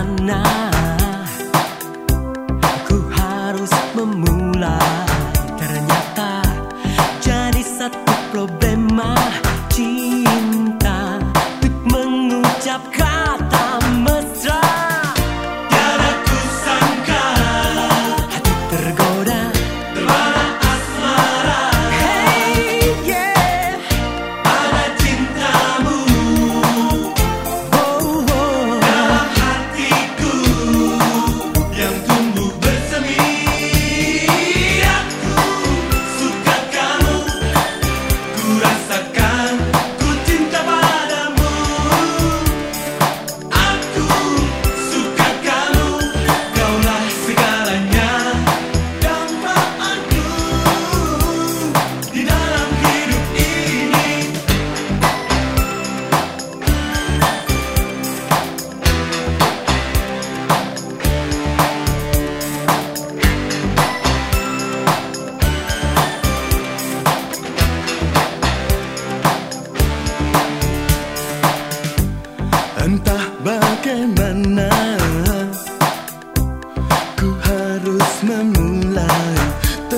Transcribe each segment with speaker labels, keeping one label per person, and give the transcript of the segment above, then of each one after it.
Speaker 1: bagaimana Ku harus memulai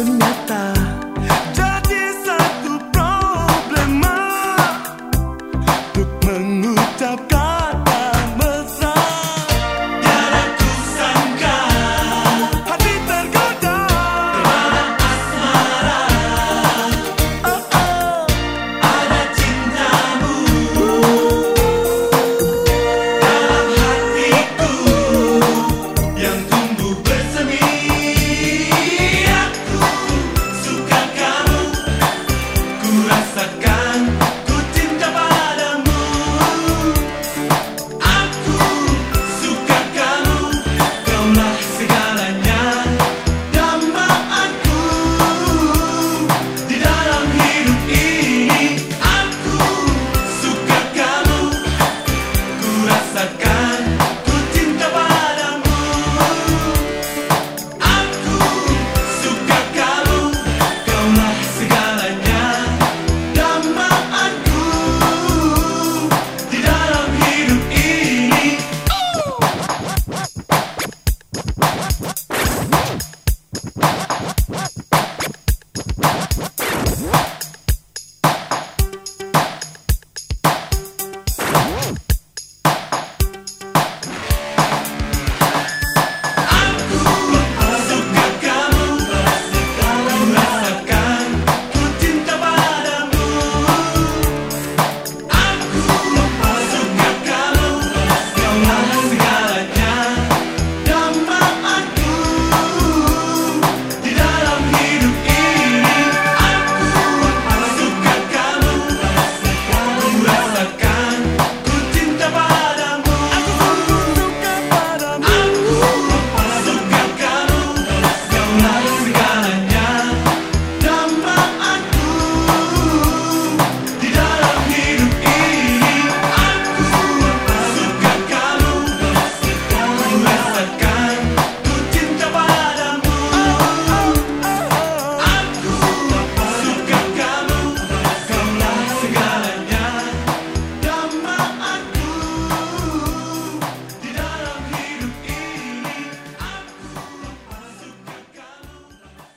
Speaker 1: me